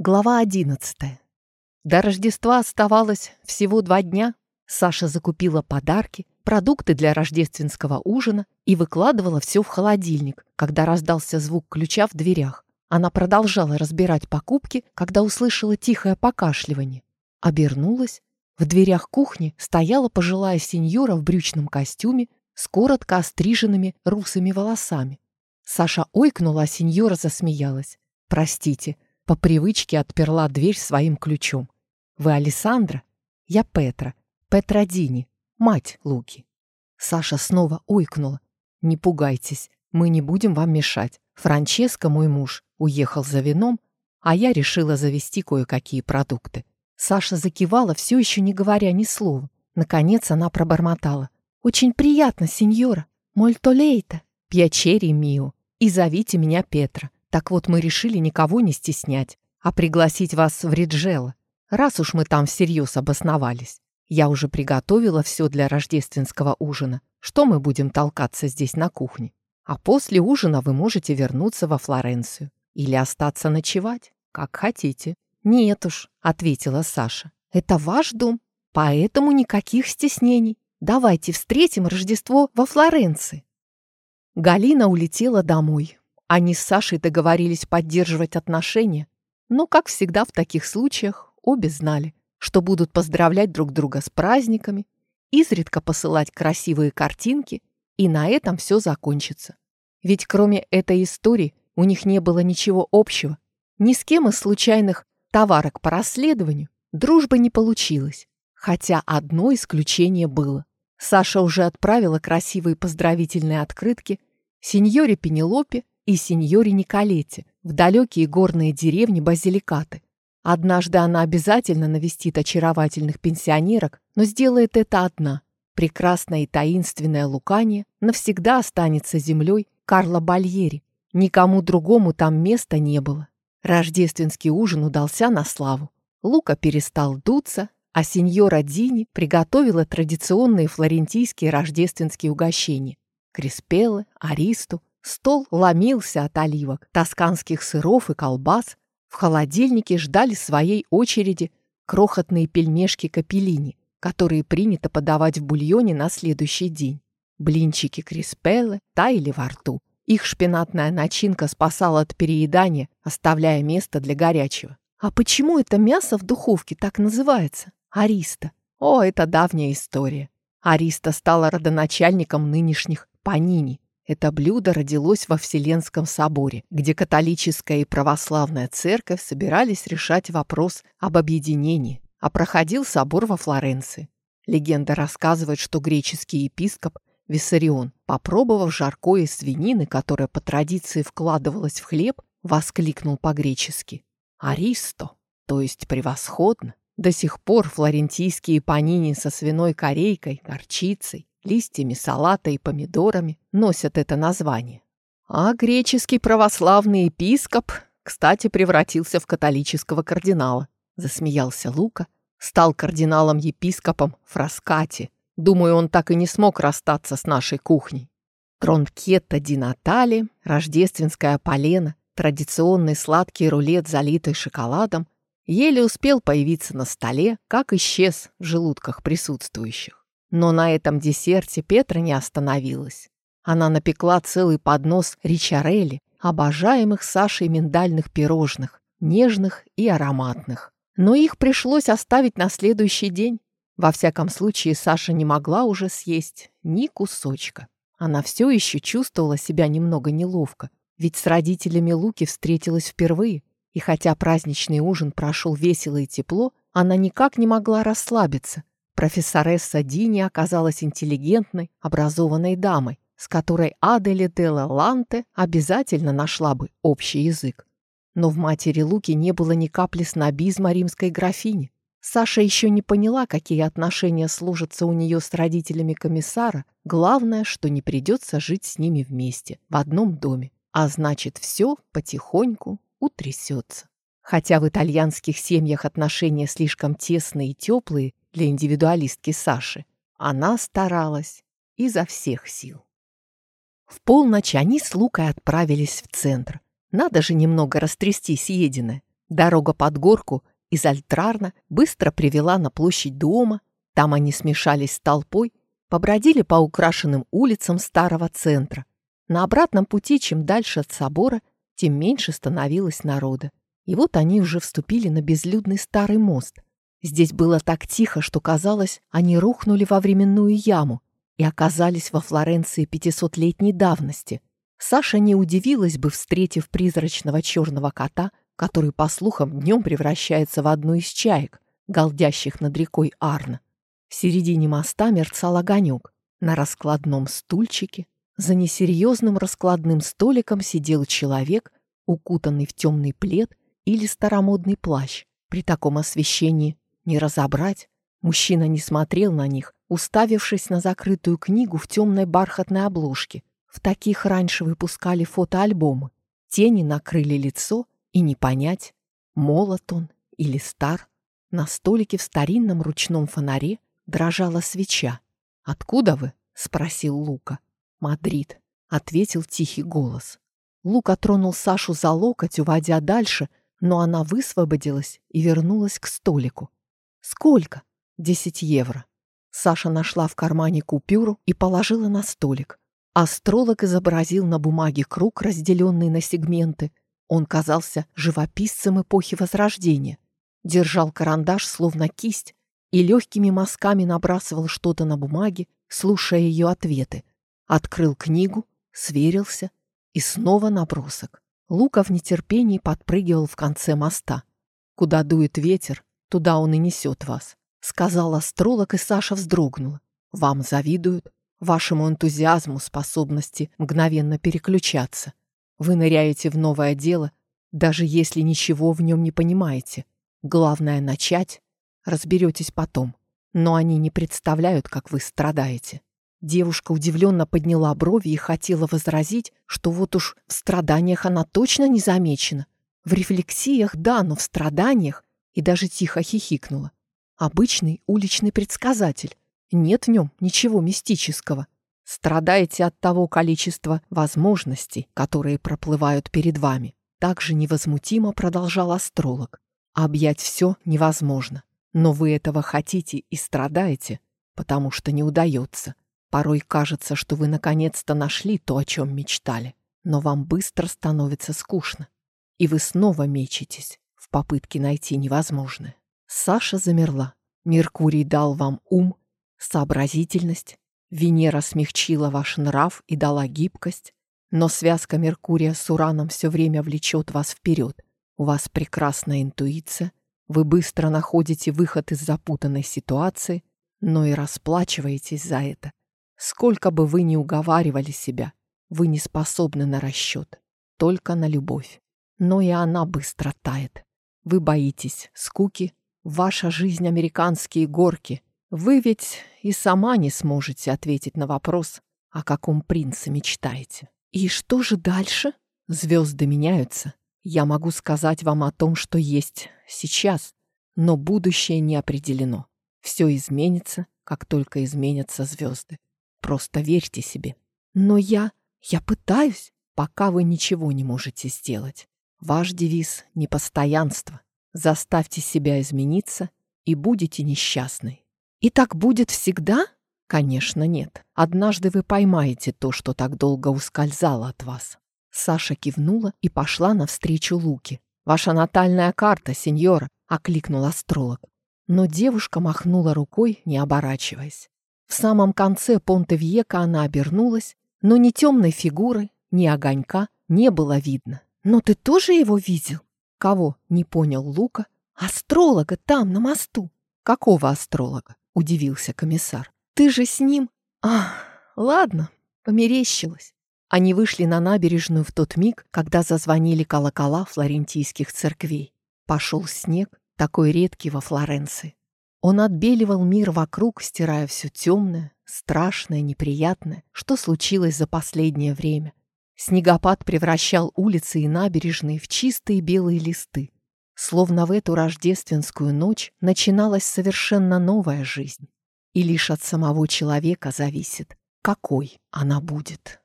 Глава 11. До Рождества оставалось всего два дня. Саша закупила подарки, продукты для рождественского ужина и выкладывала все в холодильник, когда раздался звук ключа в дверях. Она продолжала разбирать покупки, когда услышала тихое покашливание. Обернулась. В дверях кухни стояла пожилая сеньора в брючном костюме с коротко остриженными русыми волосами. Саша ойкнула, а сеньора засмеялась. «Простите, по привычке отперла дверь своим ключом. «Вы Александра? Я Петра. Петра Дини, мать Луки». Саша снова ойкнула. «Не пугайтесь, мы не будем вам мешать. Франческо, мой муж, уехал за вином, а я решила завести кое-какие продукты». Саша закивала, все еще не говоря ни слова. Наконец она пробормотала. «Очень приятно, сеньора. Мольто лейта. Пьячери мио. И зовите меня Петра. Так вот, мы решили никого не стеснять, а пригласить вас в Риджело, раз уж мы там всерьез обосновались. Я уже приготовила все для рождественского ужина. Что мы будем толкаться здесь на кухне? А после ужина вы можете вернуться во Флоренцию или остаться ночевать, как хотите. Нет уж, ответила Саша. Это ваш дом, поэтому никаких стеснений. Давайте встретим Рождество во Флоренции. Галина улетела домой, они с Сашей договорились поддерживать отношения, но, как всегда в таких случаях, обе знали, что будут поздравлять друг друга с праздниками, изредка посылать красивые картинки, и на этом все закончится. Ведь кроме этой истории у них не было ничего общего. Ни с кем из случайных товарок по расследованию дружбы не получилось, хотя одно исключение было. Саша уже отправила красивые поздравительные открытки сеньоре Пенелопе и сеньоре Николете в далекие горные деревни Базиликаты. Однажды она обязательно навестит очаровательных пенсионерок, но сделает это одна. Прекрасная и таинственная Лукания навсегда останется землей Карла Бальери. Никому другому там места не было. Рождественский ужин удался на славу. Лука перестал дуться, а сеньора Дини приготовила традиционные флорентийские рождественские угощения. Криспелы, аристу, Стол ломился от оливок, тосканских сыров и колбас. В холодильнике ждали своей очереди крохотные пельмешки капеллини, которые принято подавать в бульоне на следующий день. Блинчики криспеллы таяли во рту. Их шпинатная начинка спасала от переедания, оставляя место для горячего. А почему это мясо в духовке так называется? Ариста. О, это давняя история. Ариста стала родоначальником нынешних панини, это блюдо родилось во Вселенском соборе, где католическая и православная церковь собирались решать вопрос об объединении, а проходил собор во Флоренции. Легенда рассказывает, что греческий епископ Виссарион, попробовав жаркое из свинины, которое по традиции вкладывалось в хлеб, воскликнул по-гречески «Аристо», то есть «превосходно». До сих пор флорентийские панини со свиной корейкой, горчицей, листьями салата и помидорами носят это название. А греческий православный епископ, кстати, превратился в католического кардинала. Засмеялся Лука. Стал кардиналом-епископом Фраскати. Думаю, он так и не смог расстаться с нашей кухней. Тронкетта ди Натали, рождественская полена, традиционный сладкий рулет, залитый шоколадом, еле успел появиться на столе, как исчез в желудках присутствующих. Но на этом десерте Петра не остановилась. Она напекла целый поднос ричарелли, обожаемых Сашей миндальных пирожных, нежных и ароматных. Но их пришлось оставить на следующий день. Во всяком случае, Саша не могла уже съесть ни кусочка. Она все еще чувствовала себя немного неловко, ведь с родителями Луки встретилась впервые, и хотя праздничный ужин прошел весело и тепло, она никак не могла расслабиться, Профессоресса Дини оказалась интеллигентной, образованной дамой, с которой Адели Делла Ланте обязательно нашла бы общий язык. Но в матери Луки не было ни капли снобизма римской графини. Саша еще не поняла, какие отношения сложатся у нее с родителями комиссара. Главное, что не придется жить с ними вместе, в одном доме. А значит, все потихоньку утрясется. Хотя в итальянских семьях отношения слишком тесные и теплые, для индивидуалистки Саши, она старалась изо всех сил. В полночь они с Лукой отправились в центр. Надо же немного растрясти съеденное. Дорога под горку из Альтрарна быстро привела на площадь дома. Там они смешались с толпой, побродили по украшенным улицам старого центра. На обратном пути, чем дальше от собора, тем меньше становилось народа. И вот они уже вступили на безлюдный старый мост. Здесь было так тихо, что казалось, они рухнули во временную яму и оказались во Флоренции пятисотлетней давности. Саша не удивилась бы, встретив призрачного черного кота, который, по слухам, днем превращается в одну из чаек, голдящих над рекой Арна. В середине моста мерцал огонек. На раскладном стульчике за несерьезным раскладным столиком сидел человек, укутанный в темный плед или старомодный плащ. При таком освещении не разобрать. Мужчина не смотрел на них, уставившись на закрытую книгу в темной бархатной обложке. В таких раньше выпускали фотоальбомы. Тени накрыли лицо, и не понять, молод он или стар. На столике в старинном ручном фонаре дрожала свеча. «Откуда вы?» — спросил Лука. «Мадрид», — ответил тихий голос. Лука тронул Сашу за локоть, уводя дальше, но она высвободилась и вернулась к столику. «Сколько?» «Десять евро». Саша нашла в кармане купюру и положила на столик. Астролог изобразил на бумаге круг, разделенный на сегменты. Он казался живописцем эпохи Возрождения. Держал карандаш, словно кисть, и легкими мазками набрасывал что-то на бумаге, слушая ее ответы. Открыл книгу, сверился и снова набросок. Лука в нетерпении подпрыгивал в конце моста. Куда дует ветер, туда он и несет вас сказал астролог, и Саша вздрогнула. Вам завидуют, вашему энтузиазму, способности мгновенно переключаться. Вы ныряете в новое дело, даже если ничего в нем не понимаете. Главное — начать, разберетесь потом. Но они не представляют, как вы страдаете. Девушка удивленно подняла брови и хотела возразить, что вот уж в страданиях она точно не замечена. В рефлексиях — да, но в страданиях и даже тихо хихикнула. Обычный уличный предсказатель. Нет в нем ничего мистического. Страдаете от того количества возможностей, которые проплывают перед вами. Так же невозмутимо продолжал астролог. Объять все невозможно. Но вы этого хотите и страдаете, потому что не удается. Порой кажется, что вы наконец-то нашли то, о чем мечтали. Но вам быстро становится скучно. И вы снова мечетесь в попытке найти невозможное. Саша замерла. Меркурий дал вам ум, сообразительность, Венера смягчила ваш нрав и дала гибкость, но связка Меркурия с Ураном все время влечет вас вперед. У вас прекрасная интуиция, вы быстро находите выход из запутанной ситуации, но и расплачиваетесь за это. Сколько бы вы ни уговаривали себя, вы не способны на расчет, только на любовь. Но и она быстро тает. Вы боитесь скуки, Ваша жизнь — американские горки. Вы ведь и сама не сможете ответить на вопрос, о каком принце мечтаете. И что же дальше? Звезды меняются. Я могу сказать вам о том, что есть сейчас, но будущее не определено. Все изменится, как только изменятся звезды. Просто верьте себе. Но я... я пытаюсь, пока вы ничего не можете сделать. Ваш девиз — непостоянство. Заставьте себя измениться, и будете несчастны. И так будет всегда? Конечно, нет. Однажды вы поймаете то, что так долго ускользало от вас. Саша кивнула и пошла навстречу Луке. «Ваша натальная карта, сеньора!» — окликнул астролог. Но девушка махнула рукой, не оборачиваясь. В самом конце Понте-Вьека она обернулась, но ни темной фигуры, ни огонька не было видно. «Но ты тоже его видел?» Кого? Не понял Лука. Астролога там, на мосту. Какого астролога? Удивился комиссар. Ты же с ним. А, ладно, померещилась. Они вышли на набережную в тот миг, когда зазвонили колокола флорентийских церквей. Пошел снег, такой редкий во Флоренции. Он отбеливал мир вокруг, стирая все темное, страшное, неприятное, что случилось за последнее время. Снегопад превращал улицы и набережные в чистые белые листы. Словно в эту рождественскую ночь начиналась совершенно новая жизнь. И лишь от самого человека зависит, какой она будет.